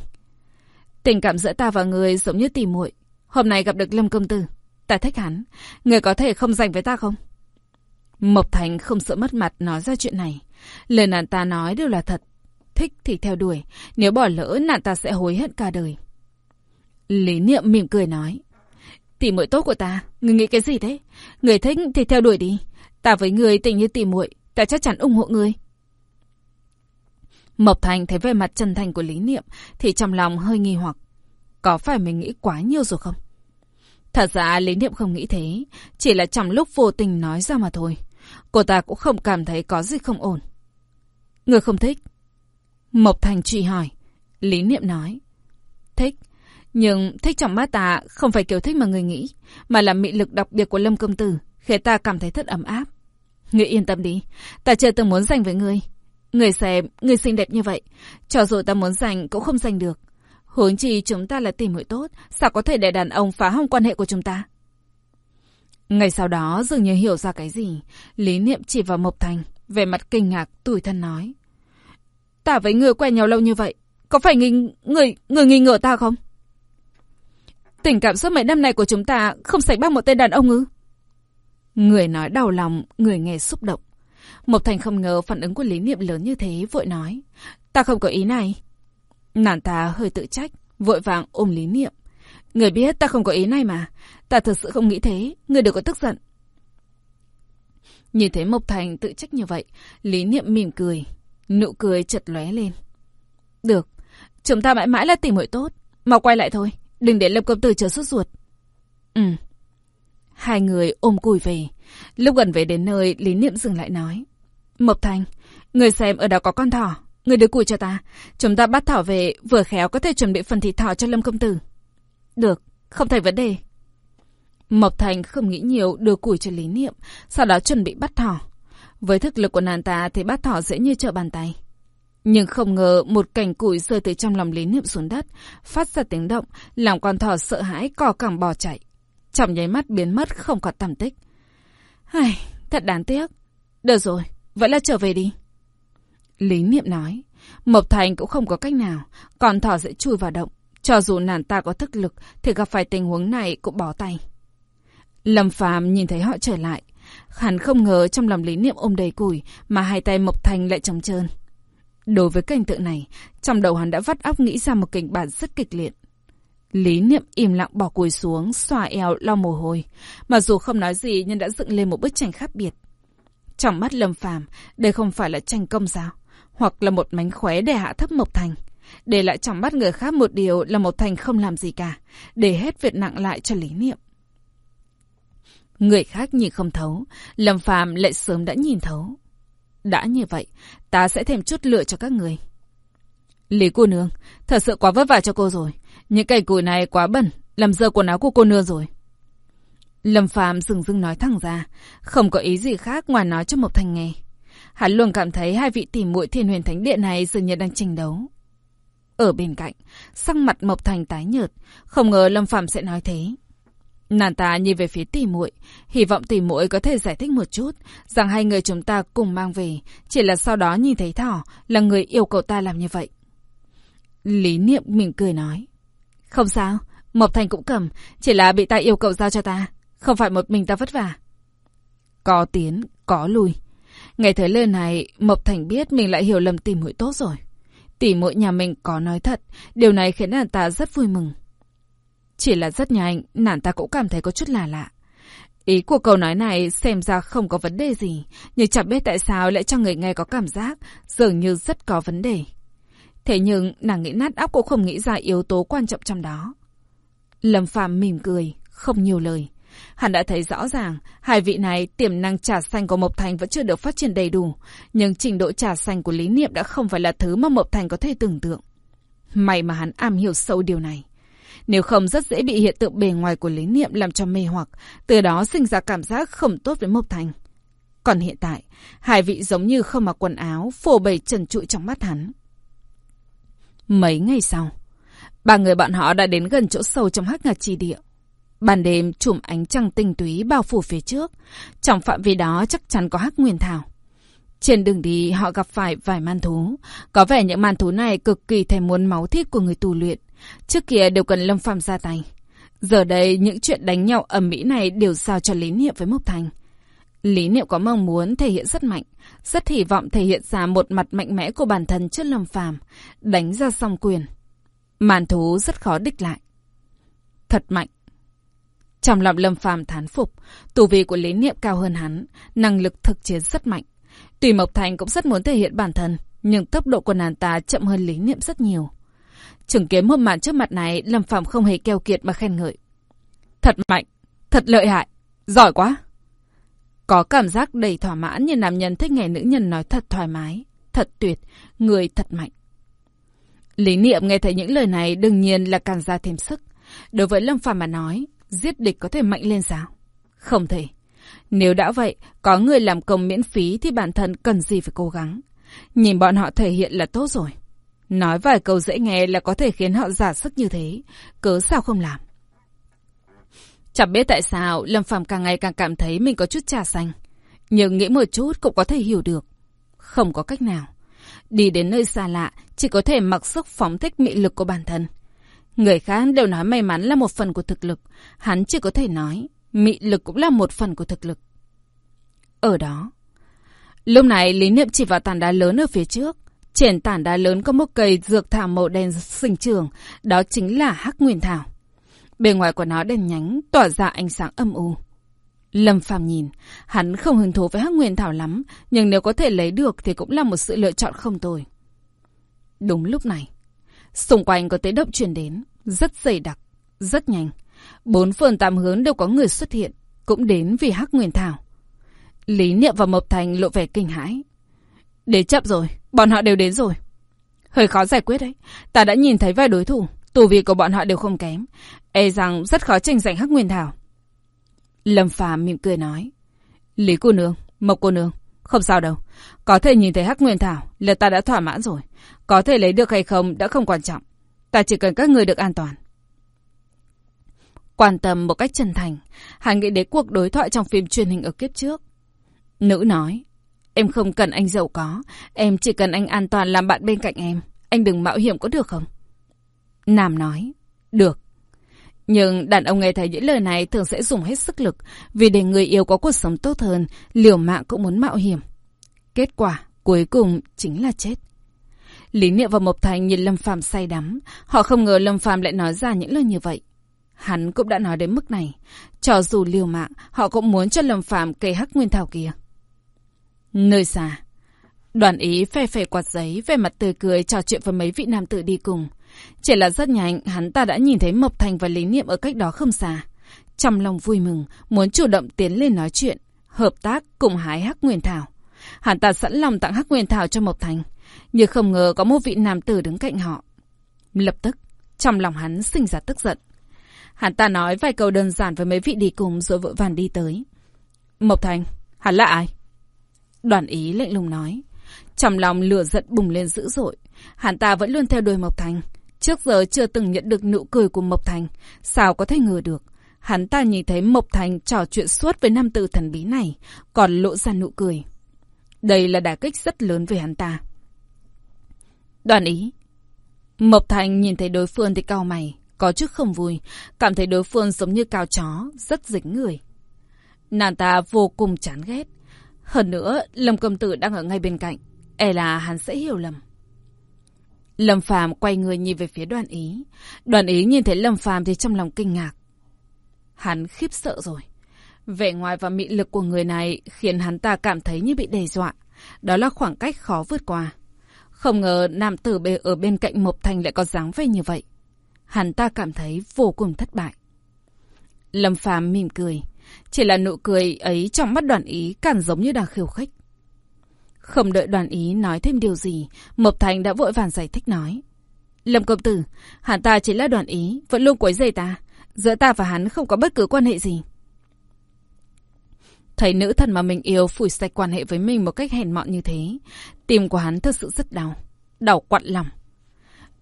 Tình cảm giữa ta và người giống như tỷ muội. Hôm nay gặp được Lâm Công Tử. Ta thích hắn. Người có thể không dành với ta không? Mộc Thành không sợ mất mặt nói ra chuyện này. Lời nàng ta nói đều là thật. Thích thì theo đuổi. Nếu bỏ lỡ nàng ta sẽ hối hận cả đời. Lý Niệm mỉm cười nói. Tỷ muội tốt của ta, người nghĩ cái gì thế? Người thích thì theo đuổi đi. Ta với người tình như tỷ muội, ta chắc chắn ủng hộ người. Mộc Thành thấy về mặt chân thành của Lý Niệm thì trong lòng hơi nghi hoặc. Có phải mình nghĩ quá nhiều rồi không? Thật ra Lý Niệm không nghĩ thế, chỉ là trong lúc vô tình nói ra mà thôi. Cô ta cũng không cảm thấy có gì không ổn. Người không thích, Mộc Thành truy hỏi. Lý Niệm nói. Thích. Nhưng thích trong mắt ta không phải kiểu thích mà người nghĩ, mà là mị lực đặc biệt của Lâm Công Tử, khiến ta cảm thấy thật ấm áp. Ngươi yên tâm đi, ta chưa từng muốn dành với ngươi. Người xem, người xinh đẹp như vậy, cho dù ta muốn dành cũng không dành được. Huống chi chúng ta là tìm muội tốt, sao có thể để đàn ông phá hỏng quan hệ của chúng ta? Ngày sau đó dường như hiểu ra cái gì, Lý Niệm chỉ vào Mộc Thành, về mặt kinh ngạc, tủi thân nói. Ta với người quen nhau lâu như vậy, có phải nghi, người, người nghi ngờ ta không? Tình cảm suốt mấy năm này của chúng ta không sánh bằng một tên đàn ông ư? Người nói đau lòng, người nghe xúc động. Mộc Thành không ngờ phản ứng của Lý Niệm lớn như thế, vội nói. Ta không có ý này. Nàng ta hơi tự trách, vội vàng ôm Lý Niệm. Người biết ta không có ý này mà. Ta thật sự không nghĩ thế, người đừng có tức giận. Nhìn thấy Mộc Thành tự trách như vậy, Lý Niệm mỉm cười. Nụ cười chật lóe lên. Được, chúng ta mãi mãi là tỉ muội tốt. Mau quay lại thôi, đừng để Lâm Công Tử chờ sốt ruột. Ừ. Hai người ôm cùi về. Lúc gần về đến nơi, Lý Niệm dừng lại nói. Mộc Thành, người xem ở đó có con thỏ. Người đưa cùi cho ta. Chúng ta bắt thỏ về, vừa khéo có thể chuẩn bị phần thịt thỏ cho Lâm Công Tử. Được, không thành vấn đề. Mộc Thành không nghĩ nhiều đưa củi cho Lý Niệm, sau đó chuẩn bị bắt thỏ. Với thực lực của nàng ta thì bắt thỏ dễ như trở bàn tay. Nhưng không ngờ một cành củi rơi từ trong lòng Lý Niệm xuống đất, phát ra tiếng động, làm con thỏ sợ hãi cò cẳng bò chạy. Trong nháy mắt biến mất không còn tầm tích. Ai, thật đáng tiếc. Được rồi, vậy là trở về đi. Lý Niệm nói, Mộc Thành cũng không có cách nào, con thỏ sẽ chui vào động. Cho dù nàng ta có thức lực thì gặp phải tình huống này cũng bỏ tay. Lâm Phàm nhìn thấy họ trở lại. Hắn không ngờ trong lòng lý niệm ôm đầy củi mà hai tay Mộc Thành lại trống trơn. Đối với cảnh tượng này, trong đầu hắn đã vắt óc nghĩ ra một kịch bản rất kịch liệt. Lý niệm im lặng bỏ cùi xuống, xoa eo, lau mồ hôi. Mặc dù không nói gì nhưng đã dựng lên một bức tranh khác biệt. Trong mắt Lâm Phàm đây không phải là tranh công sao? Hoặc là một mánh khóe để hạ thấp Mộc Thành. Để lại trong mắt người khác một điều là Mộc Thành không làm gì cả. Để hết việc nặng lại cho lý niệm. Người khác nhìn không thấu, Lâm Phàm lại sớm đã nhìn thấu. Đã như vậy, ta sẽ thêm chút lựa cho các người. Lý cô nương, thật sự quá vất vả cho cô rồi. Những cây củi này quá bẩn, làm dơ quần áo của cô nương rồi. Lâm Phàm dừng dưng nói thẳng ra, không có ý gì khác ngoài nói cho Mộc Thành nghe. Hắn luôn cảm thấy hai vị tỷ muội Thiên Huyền Thánh Điện này dường như đang tranh đấu. Ở bên cạnh, sắc mặt Mộc Thành tái nhợt, không ngờ Lâm Phàm sẽ nói thế. Nàng ta nhìn về phía tỷ muội, hy vọng tỷ muội có thể giải thích một chút, rằng hai người chúng ta cùng mang về, chỉ là sau đó nhìn thấy thỏ là người yêu cầu ta làm như vậy. Lý Niệm mỉm cười nói, không sao, Mộc Thành cũng cầm, chỉ là bị ta yêu cầu giao cho ta, không phải một mình ta vất vả. Có tiến, có lùi. Ngày thấy lời này, Mộc Thành biết mình lại hiểu lầm tỷ muội tốt rồi. Tỷ muội nhà mình có nói thật, điều này khiến nàng ta rất vui mừng. Chỉ là rất nhanh, nàng ta cũng cảm thấy có chút lạ lạ. Ý của câu nói này xem ra không có vấn đề gì, nhưng chẳng biết tại sao lại cho người nghe có cảm giác dường như rất có vấn đề. Thế nhưng nàng nghĩ nát óc cũng không nghĩ ra yếu tố quan trọng trong đó. Lâm Phàm mỉm cười, không nhiều lời. Hắn đã thấy rõ ràng, hai vị này tiềm năng trà xanh của Mộc Thành vẫn chưa được phát triển đầy đủ, nhưng trình độ trà xanh của Lý Niệm đã không phải là thứ mà Mộc Thành có thể tưởng tượng. May mà hắn am hiểu sâu điều này. Nếu không rất dễ bị hiện tượng bề ngoài của lý niệm làm cho mê hoặc, từ đó sinh ra cảm giác không tốt với Mộc Thành. Còn hiện tại, hai vị giống như không mặc quần áo, phổ bày trần trụi trong mắt hắn. Mấy ngày sau, ba người bọn họ đã đến gần chỗ sâu trong hắc ngạc chi địa. Ban đêm chùm ánh trăng tinh túy bao phủ phía trước, trong phạm vi đó chắc chắn có hắc nguyên thảo. Trên đường đi họ gặp phải vài man thú, có vẻ những man thú này cực kỳ thèm muốn máu thịt của người tù luyện. Trước kia đều cần Lâm Phàm ra tay. Giờ đây những chuyện đánh nhau ầm mỹ này đều sao cho Lý Niệm với Mộc Thành. Lý Niệm có mong muốn thể hiện rất mạnh, rất hy vọng thể hiện ra một mặt mạnh mẽ của bản thân trước Lâm Phàm, đánh ra song quyền. Màn thú rất khó địch lại. Thật mạnh. Trong lòng Lâm Phàm thán phục, tù vi của Lý Niệm cao hơn hắn, năng lực thực chiến rất mạnh. Tùy Mộc Thành cũng rất muốn thể hiện bản thân, nhưng tốc độ của nàng ta chậm hơn Lý Niệm rất nhiều. Chứng kiến một màn trước mặt này, Lâm phạm không hề keo kiệt mà khen ngợi. Thật mạnh, thật lợi hại, giỏi quá. Có cảm giác đầy thỏa mãn như nam nhân thích nghe nữ nhân nói thật thoải mái, thật tuyệt, người thật mạnh. Lý Niệm nghe thấy những lời này đương nhiên là càng ra thêm sức. Đối với Lâm Phàm mà nói, giết địch có thể mạnh lên sao? Không thể. Nếu đã vậy, có người làm công miễn phí thì bản thân cần gì phải cố gắng. Nhìn bọn họ thể hiện là tốt rồi. Nói vài câu dễ nghe là có thể khiến họ giả sức như thế. Cớ sao không làm? Chẳng biết tại sao Lâm Phàm càng ngày càng cảm thấy mình có chút trà xanh. Nhưng nghĩ một chút cũng có thể hiểu được. Không có cách nào. Đi đến nơi xa lạ, chỉ có thể mặc sức phóng thích mị lực của bản thân. Người khác đều nói may mắn là một phần của thực lực. Hắn chỉ có thể nói, mị lực cũng là một phần của thực lực. Ở đó. Lúc này Lý Niệm chỉ vào tảng đá lớn ở phía trước. Trên tảng đá lớn có một cây dược thảo màu đen sinh trường, đó chính là hắc nguyên thảo. Bề ngoài của nó đen nhánh, tỏa ra ánh sáng âm u. Lâm Phàm nhìn, hắn không hứng thú với hắc nguyên thảo lắm, nhưng nếu có thể lấy được thì cũng là một sự lựa chọn không tồi. Đúng lúc này, xung quanh có tiếng động truyền đến, rất dày đặc, rất nhanh. Bốn phần tám hướng đều có người xuất hiện, cũng đến vì hắc nguyên thảo. Lý Niệm và Mộc Thành lộ vẻ kinh hãi. Để chậm rồi, bọn họ đều đến rồi. Hơi khó giải quyết đấy, ta đã nhìn thấy vài đối thủ, tù vị của bọn họ đều không kém. E rằng rất khó tranh giành hắc nguyên thảo. Lâm Phàm mỉm cười nói. Lý cô nương, Mộc cô nương, không sao đâu. Có thể nhìn thấy hắc nguyên thảo là ta đã thỏa mãn rồi. Có thể lấy được hay không đã không quan trọng. Ta chỉ cần các người được an toàn. Quan tâm một cách chân thành, hắn nghĩ đến cuộc đối thoại trong phim truyền hình ở kiếp trước. Nữ nói, em không cần anh giàu có, em chỉ cần anh an toàn làm bạn bên cạnh em. Anh đừng mạo hiểm có được không? Nam nói, được. Nhưng đàn ông nghe thấy những lời này thường sẽ dùng hết sức lực vì để người yêu có cuộc sống tốt hơn, liều mạng cũng muốn mạo hiểm. Kết quả cuối cùng chính là chết. Lý Niệm và Mộc Thành nhìn Lâm Phàm say đắm, họ không ngờ Lâm Phàm lại nói ra những lời như vậy. Hắn cũng đã nói đến mức này, cho dù liều mạng, họ cũng muốn cho Lâm Phàm cây hắc nguyên thảo kia. Nơi xa, đoàn ý phe phẩy quạt giấy, về mặt tươi cười trò chuyện với mấy vị nam tử đi cùng. Chỉ là rất nhanh, hắn ta đã nhìn thấy Mộc Thành và Lý Niệm ở cách đó không xa. Trong lòng vui mừng, muốn chủ động tiến lên nói chuyện, hợp tác cùng hái hắc nguyên thảo. Hắn ta sẵn lòng tặng hắc nguyên thảo cho Mộc Thành, nhưng không ngờ có một vị nam tử đứng cạnh họ. Lập tức, trong lòng hắn sinh ra tức giận. Hắn ta nói vài câu đơn giản với mấy vị đi cùng rồi vội vàng đi tới. Mộc Thành, hắn là ai? Đoàn ý lạnh lùng nói. Trong lòng lửa giận bùng lên dữ dội. Hắn ta vẫn luôn theo đuổi Mộc Thành. Trước giờ chưa từng nhận được nụ cười của Mộc Thành. Sao có thể ngờ được. Hắn ta nhìn thấy Mộc Thành trò chuyện suốt với nam tử thần bí này. Còn lộ ra nụ cười. Đây là đả kích rất lớn về hắn ta. Đoàn ý. Mộc Thành nhìn thấy đối phương thì cao mày. Có chút không vui. Cảm thấy đối phương giống như cao chó. Rất dính người. Nàng ta vô cùng chán ghét. Hơn nữa, Lâm Công Tử đang ở ngay bên cạnh. E là hắn sẽ hiểu lầm. Lâm Phàm quay người nhìn về phía đoàn ý. Đoàn ý nhìn thấy Lâm Phàm thì trong lòng kinh ngạc. Hắn khiếp sợ rồi. Vẻ ngoài và mị lực của người này khiến hắn ta cảm thấy như bị đe dọa. Đó là khoảng cách khó vượt qua. Không ngờ nam tử bề ở bên cạnh Mộc Thành lại có dáng vẻ như vậy. Hắn ta cảm thấy vô cùng thất bại. Lâm Phàm mỉm cười. Chỉ là nụ cười ấy trong mắt đoàn ý càng giống như đang khiêu khích. Không đợi đoàn ý nói thêm điều gì, Mộc Thành đã vội vàng giải thích nói. Lâm công tử, hắn ta chỉ là đoàn ý, vẫn luôn quấy rầy ta. Giữa ta và hắn không có bất cứ quan hệ gì. Thấy nữ thần mà mình yêu phủi sạch quan hệ với mình một cách hèn mọn như thế, tim của hắn thật sự rất đau, đau quặn lòng.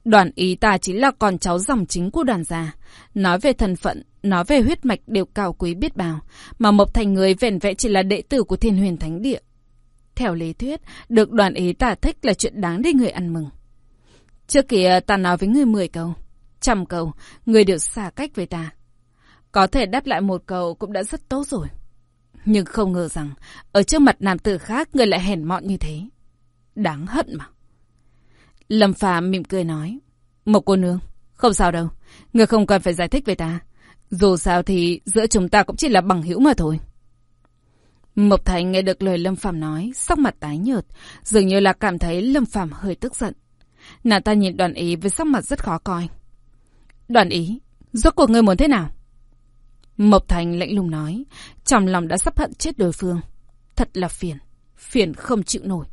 Đoàn ý ta chính là con cháu dòng chính của đoàn gia. Nói về thân phận, nói về huyết mạch đều cao quý biết bao, mà Mộc Thành người vẻn vẹn chỉ là đệ tử của thiên huyền thánh địa. Theo lý thuyết, được đoàn ý ta thích là chuyện đáng để người ăn mừng. Trước kia ta nói với người 10 câu, trăm câu, người đều xa cách với ta. Có thể đáp lại một câu cũng đã rất tốt rồi. Nhưng không ngờ rằng, ở trước mặt nam tử khác người lại hèn mọn như thế. Đáng hận mà. Lâm Phàm mỉm cười nói. Một cô nương, không sao đâu. Người không cần phải giải thích về ta. Dù sao thì giữa chúng ta cũng chỉ là bằng hữu mà thôi. Mộc Thành nghe được lời Lâm Phàm nói, sắc mặt tái nhợt, dường như là cảm thấy Lâm Phàm hơi tức giận. Nàng ta nhìn đoàn ý với sắc mặt rất khó coi. Đoàn ý, rốt cuộc ngươi muốn thế nào? Mộc Thành lạnh lùng nói, trong lòng đã sắp hận chết đối phương. Thật là phiền, phiền không chịu nổi.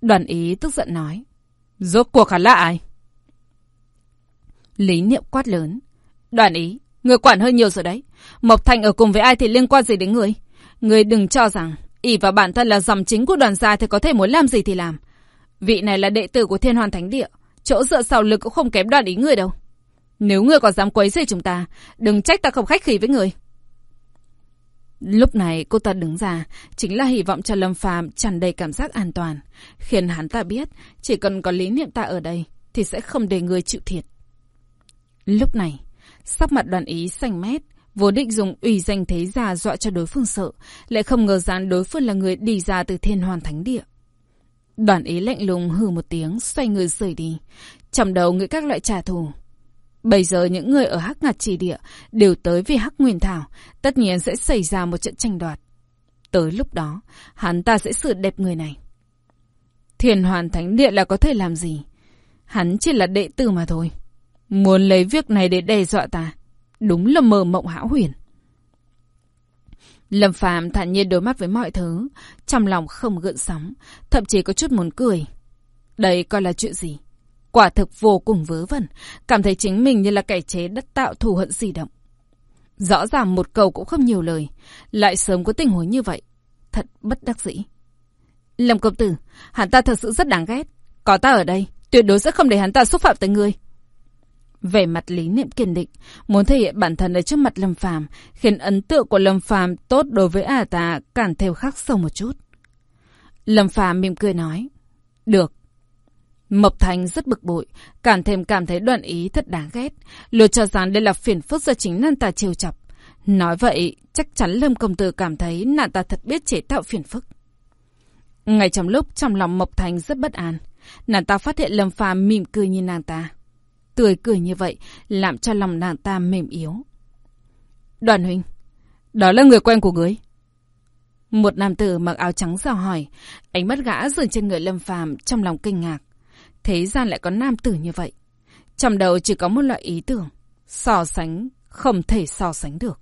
Đoàn ý tức giận nói, rốt cuộc hắn là ai? Lý niệm quát lớn. Đoàn ý, người quản hơi nhiều rồi đấy. Mộc Thành ở cùng với ai thì liên quan gì đến người? Người đừng cho rằng ỷ và bản thân là dòng chính của đoàn gia thì có thể muốn làm gì thì làm. Vị này là đệ tử của Thiên Hoàn Thánh Địa. Chỗ dựa sau lực cũng không kém đoàn ý người đâu. Nếu người còn dám quấy rầy chúng ta, đừng trách ta không khách khí với người. Lúc này cô ta đứng ra chính là hy vọng cho Lâm Phàm tràn đầy cảm giác an toàn, khiến hắn ta biết chỉ cần có lý niệm ta ở đây thì sẽ không để người chịu thiệt. Lúc này, sắc mặt đoàn ý xanh mét, vốn định dùng ủy danh thế già dọa cho đối phương sợ, lại không ngờ rằng đối phương là người đi ra từ thiên hoàn thánh địa. Đoàn ý lạnh lùng hừ một tiếng, xoay người rời đi, trong đầu nghĩ các loại trả thù. Bây giờ những người ở Hắc Ngạt Chỉ Địa đều tới vì Hắc Nguyên Thảo, tất nhiên sẽ xảy ra một trận tranh đoạt. Tới lúc đó, hắn ta sẽ sửa đẹp người này. Thiền Hoàn Thánh Địa là có thể làm gì? Hắn chỉ là đệ tử mà thôi. Muốn lấy việc này để đe dọa ta. Đúng là mơ mộng hão huyền. Lâm Phạm thản nhiên đối mắt với mọi thứ, trong lòng không gợn sóng, thậm chí có chút muốn cười. Đây coi là chuyện gì? Quả thực vô cùng vớ vẩn, cảm thấy chính mình như là kẻ chế đất tạo thù hận di động. Rõ ràng một câu cũng không nhiều lời, lại sớm có tình huống như vậy. Thật bất đắc dĩ. Lâm công tử, hắn ta thật sự rất đáng ghét. Có ta ở đây, tuyệt đối sẽ không để hắn ta xúc phạm tới ngươi. Vẻ mặt lý niệm kiên định, muốn thể hiện bản thân ở trước mặt Lâm Phàm, khiến ấn tượng của Lâm Phàm tốt đối với ả ta càng theo khắc sâu một chút. Lâm Phàm mỉm cười nói, "Được." Mộc Thành rất bực bội, càng thêm cảm thấy đoạn ý thật đáng ghét, luôn cho rằng đây là phiền phức do chính nàng ta trêu chọc. Nói vậy, chắc chắn Lâm công tử cảm thấy nàng ta thật biết chế tạo phiền phức. Ngay trong lúc trong lòng Mộc Thành rất bất an, nàng ta phát hiện Lâm Phàm mỉm cười như nàng ta tươi cười như vậy, làm cho lòng nàng ta mềm yếu. Đoàn huynh, đó là người quen của người. Một nam tử mặc áo trắng dò hỏi, ánh mắt gã dừng trên người Lâm Phàm trong lòng kinh ngạc. Thế gian lại có nam tử như vậy. Trong đầu chỉ có một loại ý tưởng, so sánh, không thể so sánh được.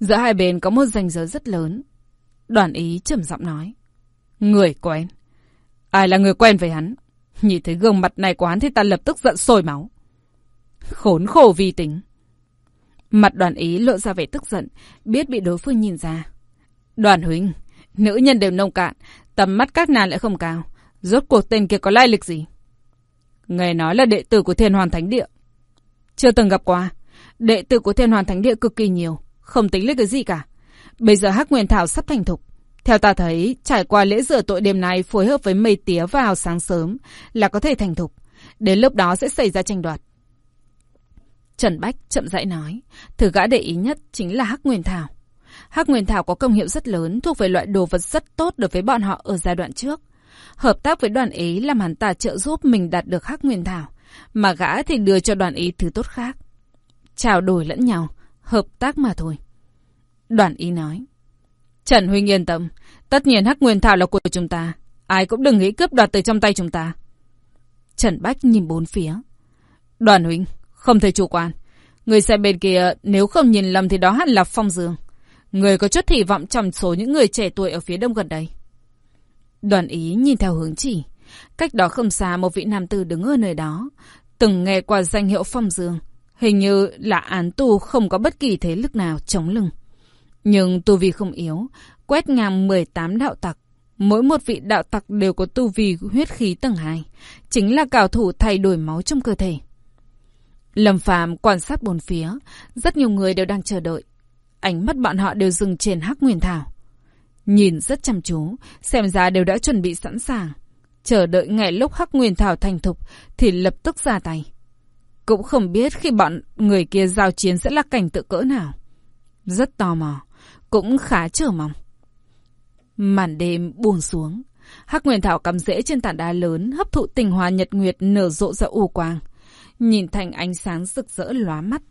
Giữa hai bên có một ranh giới rất lớn. Đoàn ý trầm giọng nói. Người quen. Ai là người quen với hắn? Nhìn thấy gương mặt này của hắn thì ta lập tức giận sôi máu. Khốn khổ vì tính. Mặt đoàn ý lộ ra vẻ tức giận, biết bị đối phương nhìn ra. Đoàn huynh, nữ nhân đều nông cạn, tầm mắt các nàng lại không cao. Rốt cuộc tên kia có lai lịch gì? Nghe nói là đệ tử của Thiên Hoàn Thánh Địa. Chưa từng gặp qua. Đệ tử của Thiên Hoàn Thánh Địa cực kỳ nhiều, không tính lấy cái gì cả. Bây giờ Hắc Nguyên Thảo sắp thành thục. Theo ta thấy, trải qua lễ rửa tội đêm nay phối hợp với mây tía vào sáng sớm là có thể thành thục. Đến lúc đó sẽ xảy ra tranh đoạt. Trần Bách chậm rãi nói, thứ gã để ý nhất chính là Hắc Nguyên Thảo. Hắc Nguyên Thảo có công hiệu rất lớn, thuộc về loại đồ vật rất tốt đối với bọn họ ở giai đoạn trước. Hợp tác với đoàn ý làm hắn ta trợ giúp mình đạt được Hắc Nguyên Thảo, mà gã thì đưa cho đoàn ý thứ tốt khác. Trao đổi lẫn nhau, hợp tác mà thôi. Đoàn ý nói. Trần Huynh yên tâm, tất nhiên Hắc Nguyên Thảo là của chúng ta. Ai cũng đừng nghĩ cướp đoạt từ trong tay chúng ta. Trần Bách nhìn bốn phía. Đoàn Huynh, không thể chủ quan. Người xem bên kia, nếu không nhìn lầm thì đó hẳn là Phong Dương. Người có chút hy vọng trong số những người trẻ tuổi ở phía đông gần đây. Đoàn ý nhìn theo hướng chỉ. Cách đó không xa một vị nam tử đứng ở nơi đó. Từng nghe qua danh hiệu Phong Dương. Hình như là án tù không có bất kỳ thế lực nào chống lưng. Nhưng tu vi không yếu, quét ngang 18 đạo tặc. Mỗi một vị đạo tặc đều có tu vi huyết khí tầng 2. Chính là cào thủ thay đổi máu trong cơ thể. Lâm Phàm quan sát bốn phía, rất nhiều người đều đang chờ đợi. Ánh mắt bọn họ đều dừng trên Hắc Nguyên Thảo. Nhìn rất chăm chú, xem ra đều đã chuẩn bị sẵn sàng. Chờ đợi ngày lúc Hắc Nguyên Thảo thành thục thì lập tức ra tay. Cũng không biết khi bọn người kia giao chiến sẽ là cảnh tự cỡ nào. Rất tò mò, cũng khá chờ mong. Màn đêm buông xuống. Hắc Nguyên Thảo cắm rễ trên tảng đá lớn hấp thụ tình hoa nhật nguyệt nở rộ ra u quang nhìn thành ánh sáng rực rỡ lóa mắt.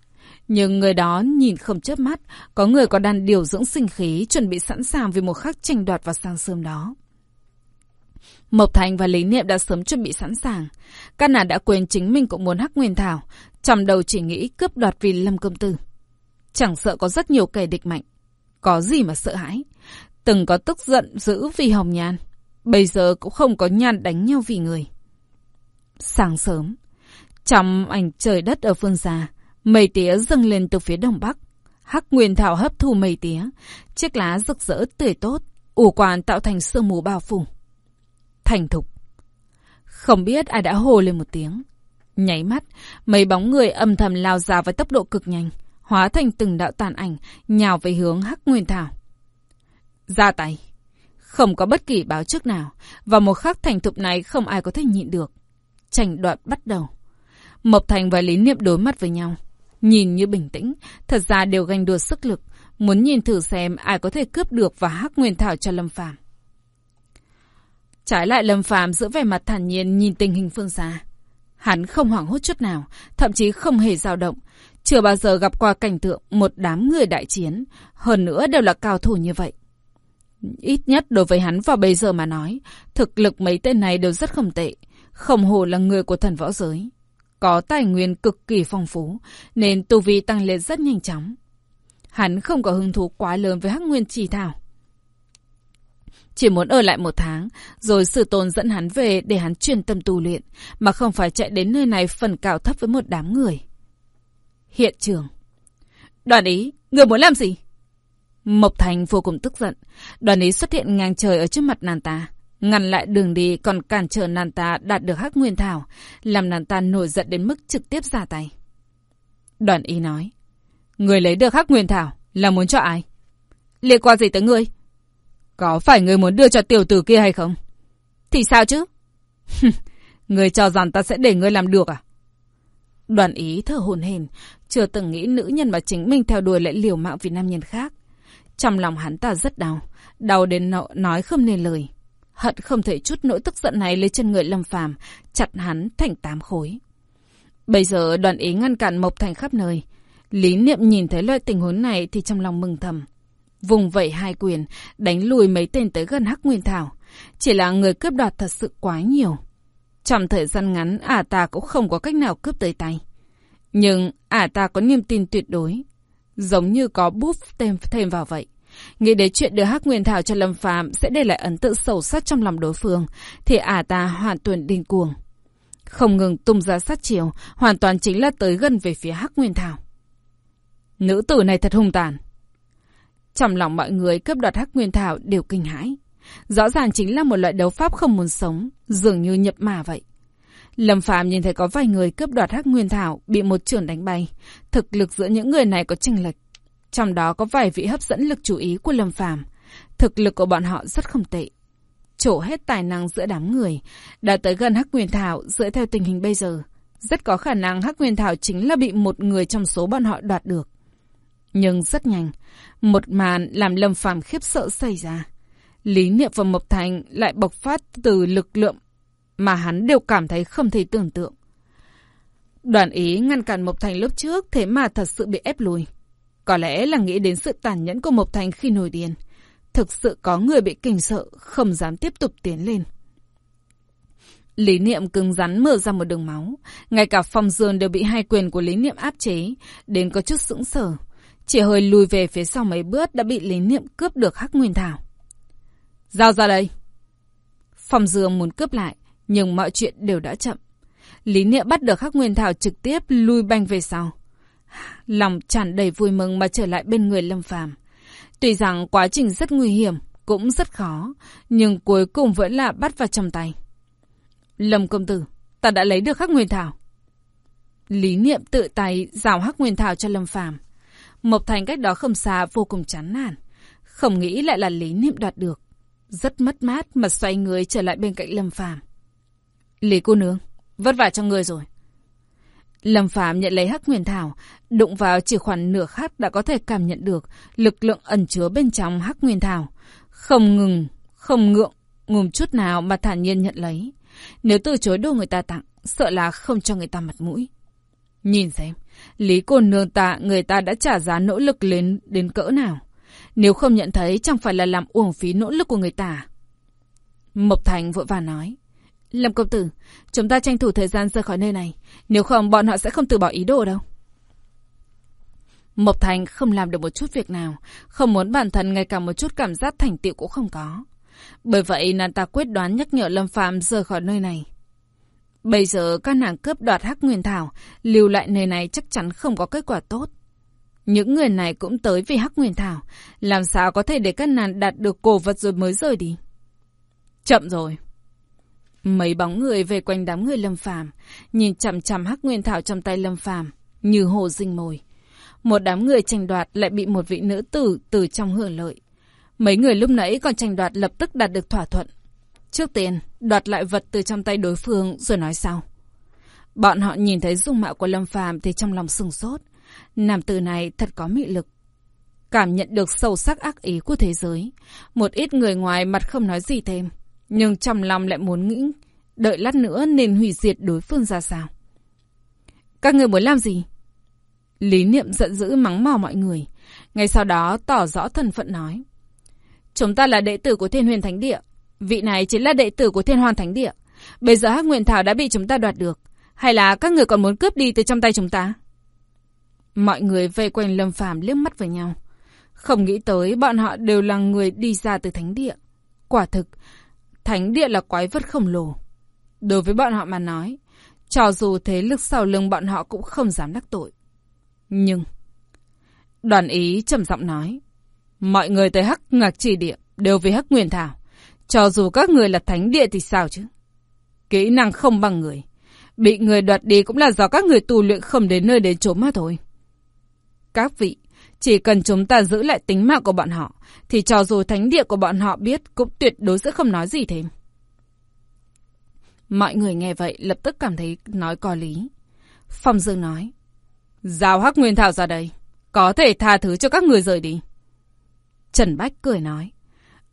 Nhưng người đó nhìn không chớp mắt, có người có đàn điều dưỡng sinh khí, chuẩn bị sẵn sàng vì một khắc tranh đoạt vào sáng sớm đó. Mộc Thành và Lý Niệm đã sớm chuẩn bị sẵn sàng. Các nàng đã quên chính mình cũng muốn hắc nguyên thảo, trong đầu chỉ nghĩ cướp đoạt vì Lâm Công Tử. Chẳng sợ có rất nhiều kẻ địch mạnh. Có gì mà sợ hãi. Từng có tức giận giữ vì hồng nhan. Bây giờ cũng không có nhan đánh nhau vì người. Sáng sớm, Trong ảnh trời đất ở phương xa, mây tía dâng lên từ phía đông bắc. Hắc nguyên thảo hấp thu mây tía, chiếc lá rực rỡ tươi tốt, ủ quản tạo thành sương mù bao phủ. Thành thục. Không biết ai đã hồ lên một tiếng. Nháy mắt, mấy bóng người âm thầm lao ra với tốc độ cực nhanh, hóa thành từng đạo tàn ảnh, nhào về hướng Hắc Nguyên Thảo. Ra tay. Không có bất kỳ báo trước nào, và một khắc thành thục này không ai có thể nhịn được. Tranh đoạn bắt đầu. Mộc Thành và Lý Niệm đối mắt với nhau. Nhìn như bình tĩnh, thật ra đều ganh đua sức lực, muốn nhìn thử xem ai có thể cướp được và hắc nguyên thảo cho Lâm Phàm. Trái lại Lâm Phàm giữ vẻ mặt thản nhiên nhìn tình hình phương xa. Hắn không hoảng hốt chút nào, thậm chí không hề dao động, chưa bao giờ gặp qua cảnh tượng một đám người đại chiến, hơn nữa đều là cao thủ như vậy. Ít nhất đối với hắn vào bây giờ mà nói, thực lực mấy tên này đều rất không tệ, không hồ là người của thần võ giới. Có tài nguyên cực kỳ phong phú, nên tu vi tăng lên rất nhanh chóng. Hắn không có hứng thú quá lớn với hắc nguyên chỉ thảo. Chỉ muốn ở lại một tháng, rồi sự tôn dẫn hắn về để hắn chuyên tâm tu luyện, mà không phải chạy đến nơi này phần cào thấp với một đám người. Hiện trường Đoàn ý, người muốn làm gì? Mộc Thành vô cùng tức giận. Đoàn ý xuất hiện ngang trời ở trước mặt nàng ta. Ngăn lại đường đi còn cản trở nàng ta đạt được hắc nguyên thảo, làm nàng ta nổi giận đến mức trực tiếp ra tay. Đoàn ý nói. Người lấy được hắc nguyên thảo là muốn cho ai? Liên quan gì tới ngươi? Có phải ngươi muốn đưa cho tiểu tử kia hay không? Thì sao chứ? [LAUGHS] ngươi cho rằng ta sẽ để ngươi làm được à? Đoàn ý thở hồn hển, chưa từng nghĩ nữ nhân mà chính mình theo đuổi lại liều mạng vì nam nhân khác. Trong lòng hắn ta rất đau, đau đến nọ nói không nên lời. Hận không thể chút nỗi tức giận này lấy chân người lâm phàm, chặt hắn thành tám khối. Bây giờ đoàn ý ngăn cản Mộc Thành khắp nơi. Lý Niệm nhìn thấy loại tình huống này thì trong lòng mừng thầm. Vùng vẩy hai quyền, đánh lùi mấy tên tới gần Hắc Nguyên Thảo. Chỉ là người cướp đoạt thật sự quá nhiều. Trong thời gian ngắn, ả ta cũng không có cách nào cướp tới tay. Nhưng ả ta có niềm tin tuyệt đối. Giống như có búp thêm, thêm vào vậy. Nghĩ đến chuyện đưa Hắc Nguyên Thảo cho Lâm Phàm sẽ để lại ấn tượng sâu sắc trong lòng đối phương, thì ả ta hoàn toàn điên cuồng. Không ngừng tung ra sát chiều, hoàn toàn chính là tới gần về phía Hắc Nguyên Thảo. Nữ tử này thật hung tàn. Trong lòng mọi người cướp đoạt Hắc Nguyên Thảo đều kinh hãi. Rõ ràng chính là một loại đấu pháp không muốn sống, dường như nhập mà vậy. Lâm Phạm nhìn thấy có vài người cướp đoạt Hắc Nguyên Thảo bị một trưởng đánh bay. Thực lực giữa những người này có chênh lệch. Trong đó có vài vị hấp dẫn lực chú ý của Lâm Phàm. Thực lực của bọn họ rất không tệ. Trổ hết tài năng giữa đám người, đã tới gần Hắc Nguyên Thảo dựa theo tình hình bây giờ. Rất có khả năng Hắc Nguyên Thảo chính là bị một người trong số bọn họ đoạt được. Nhưng rất nhanh, một màn làm Lâm Phàm khiếp sợ xảy ra. Lý Niệm và Mộc Thành lại bộc phát từ lực lượng mà hắn đều cảm thấy không thể tưởng tượng. Đoàn ý ngăn cản Mộc Thành lúc trước thế mà thật sự bị ép lùi. Có lẽ là nghĩ đến sự tàn nhẫn của Mộc Thành khi nổi điên. Thực sự có người bị kinh sợ, không dám tiếp tục tiến lên. Lý niệm cứng rắn mở ra một đường máu. Ngay cả phòng giường đều bị hai quyền của lý niệm áp chế, đến có chút sững sờ. Chỉ hơi lùi về phía sau mấy bước đã bị lý niệm cướp được hắc nguyên thảo. Giao ra đây! Phòng dương muốn cướp lại, nhưng mọi chuyện đều đã chậm. Lý niệm bắt được hắc nguyên thảo trực tiếp lui banh về sau. Lòng tràn đầy vui mừng mà trở lại bên người Lâm Phàm. Tuy rằng quá trình rất nguy hiểm, cũng rất khó, nhưng cuối cùng vẫn là bắt vào trong tay. Lâm công tử, ta đã lấy được Hắc Nguyên Thảo. Lý Niệm tự tay rào Hắc Nguyên Thảo cho Lâm Phàm. Mộc Thành cách đó không xa vô cùng chán nản, không nghĩ lại là Lý Niệm đoạt được. Rất mất mát mà xoay người trở lại bên cạnh Lâm Phàm. Lý cô nương, vất vả cho người rồi. Lâm Phạm nhận lấy hắc nguyên thảo, đụng vào chỉ khoảng nửa khắc đã có thể cảm nhận được lực lượng ẩn chứa bên trong hắc nguyên thảo. Không ngừng, không ngượng, ngùm chút nào mà thản nhiên nhận lấy. Nếu từ chối đồ người ta tặng, sợ là không cho người ta mặt mũi. Nhìn xem, lý cô nương ta người ta đã trả giá nỗ lực lên đến cỡ nào. Nếu không nhận thấy chẳng phải là làm uổng phí nỗ lực của người ta. Mộc Thành vội vàng nói. Lâm công tử, chúng ta tranh thủ thời gian rời khỏi nơi này. Nếu không, bọn họ sẽ không từ bỏ ý đồ đâu. Mộc Thành không làm được một chút việc nào, không muốn bản thân ngay cả một chút cảm giác thành tựu cũng không có. Bởi vậy nàng ta quyết đoán nhắc nhở Lâm Phạm rời khỏi nơi này. Bây giờ các nàng cướp đoạt hắc nguyên thảo, lưu lại nơi này chắc chắn không có kết quả tốt. Những người này cũng tới vì hắc nguyên thảo, làm sao có thể để các nàng đạt được cổ vật rồi mới rời đi. Chậm rồi. Mấy bóng người về quanh đám người Lâm Phàm, nhìn chằm chằm hắc nguyên thảo trong tay Lâm Phàm, như hồ rình mồi. Một đám người tranh đoạt lại bị một vị nữ tử từ trong hưởng lợi. Mấy người lúc nãy còn tranh đoạt lập tức đạt được thỏa thuận. Trước tiên, đoạt lại vật từ trong tay đối phương rồi nói sau. Bọn họ nhìn thấy dung mạo của Lâm Phàm thì trong lòng sừng sốt. Nam tử này thật có mị lực. Cảm nhận được sâu sắc ác ý của thế giới. Một ít người ngoài mặt không nói gì thêm. Nhưng trong lòng lại muốn nghĩ, đợi lát nữa nên hủy diệt đối phương ra sao. Các người muốn làm gì? Lý Niệm giận dữ mắng mò mọi người. Ngay sau đó tỏ rõ thân phận nói. Chúng ta là đệ tử của Thiên Huyền Thánh Địa. Vị này chính là đệ tử của Thiên Hoàn Thánh Địa. Bây giờ Hắc nguyện Thảo đã bị chúng ta đoạt được. Hay là các người còn muốn cướp đi từ trong tay chúng ta? Mọi người vây quanh Lâm Phàm liếc mắt với nhau. Không nghĩ tới bọn họ đều là người đi ra từ Thánh Địa. Quả thực, Thánh Địa là quái vật khổng lồ. Đối với bọn họ mà nói, cho dù thế lực sau lưng bọn họ cũng không dám đắc tội. Nhưng... Đoàn ý trầm giọng nói. Mọi người tới Hắc Ngạc Chỉ Địa đều vì Hắc Nguyên Thảo. Cho dù các người là thánh địa thì sao chứ? Kỹ năng không bằng người. Bị người đoạt đi cũng là do các người tu luyện không đến nơi đến chốn mà thôi. Các vị, chỉ cần chúng ta giữ lại tính mạng của bọn họ, thì cho dù thánh địa của bọn họ biết cũng tuyệt đối sẽ không nói gì thêm. Mọi người nghe vậy lập tức cảm thấy nói có lý. Phong Dương nói, Giao Hắc Nguyên Thảo ra đây, có thể tha thứ cho các người rời đi. Trần Bách cười nói,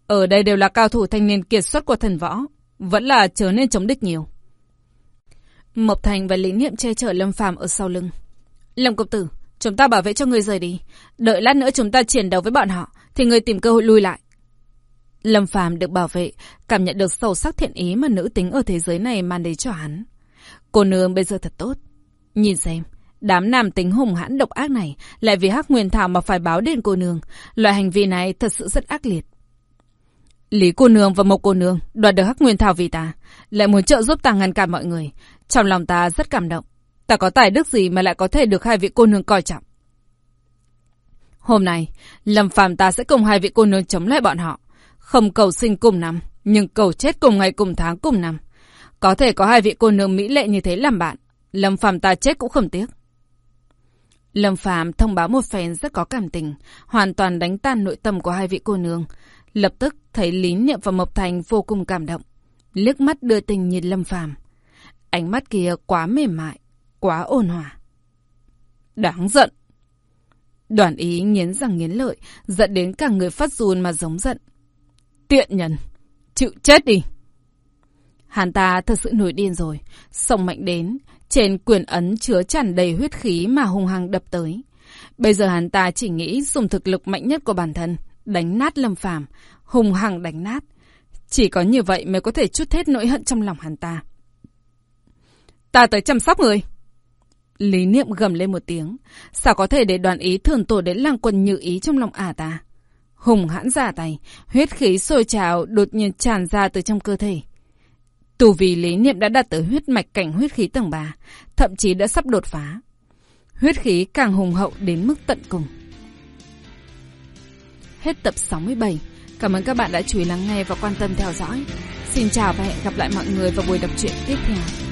ở đây đều là cao thủ thanh niên kiệt xuất của thần võ, vẫn là trở nên chống địch nhiều. Mộc Thành và Lý Niệm che chở Lâm Phàm ở sau lưng. Lâm Công Tử, chúng ta bảo vệ cho người rời đi. Đợi lát nữa chúng ta chiến đấu với bọn họ, thì người tìm cơ hội lui lại. Lâm Phàm được bảo vệ, cảm nhận được sâu sắc thiện ý mà nữ tính ở thế giới này mang đến cho hắn. Cô nương bây giờ thật tốt. Nhìn xem, đám nam tính hùng hãn độc ác này lại vì hắc nguyên thảo mà phải báo đến cô nương. Loại hành vi này thật sự rất ác liệt. Lý cô nương và Mộc cô nương đoạt được hắc nguyên thảo vì ta, lại muốn trợ giúp ta ngăn cản mọi người. Trong lòng ta rất cảm động. Ta có tài đức gì mà lại có thể được hai vị cô nương coi trọng. Hôm nay, Lâm Phàm ta sẽ cùng hai vị cô nương chống lại bọn họ. Không cầu sinh cùng năm, nhưng cầu chết cùng ngày cùng tháng cùng năm. Có thể có hai vị cô nương mỹ lệ như thế làm bạn. Lâm Phàm ta chết cũng không tiếc. Lâm Phàm thông báo một phen rất có cảm tình, hoàn toàn đánh tan nội tâm của hai vị cô nương. Lập tức thấy Lý Niệm và Mộc Thành vô cùng cảm động. Liếc mắt đưa tình nhìn Lâm Phàm Ánh mắt kia quá mềm mại, quá ôn hòa. Đáng giận. Đoàn ý nghiến răng nghiến lợi, giận đến cả người phát run mà giống giận. Tiện nhân, chịu chết đi. Hắn ta thật sự nổi điên rồi, sông mạnh đến, trên quyền ấn chứa tràn đầy huyết khí mà hung hăng đập tới. Bây giờ hắn ta chỉ nghĩ dùng thực lực mạnh nhất của bản thân, đánh nát lâm phàm, hung hăng đánh nát. Chỉ có như vậy mới có thể chút hết nỗi hận trong lòng hắn ta. Ta tới chăm sóc người. Lý niệm gầm lên một tiếng. Sao có thể để đoàn ý thường tổ đến làng quần như ý trong lòng ả ta? Hùng hãn giả tay, huyết khí sôi trào đột nhiên tràn ra từ trong cơ thể. Tù vì lý niệm đã đạt tới huyết mạch cảnh huyết khí tầng 3, thậm chí đã sắp đột phá. Huyết khí càng hùng hậu đến mức tận cùng. Hết tập 67. Cảm ơn các bạn đã chú ý lắng nghe và quan tâm theo dõi. Xin chào và hẹn gặp lại mọi người vào buổi đọc truyện tiếp theo.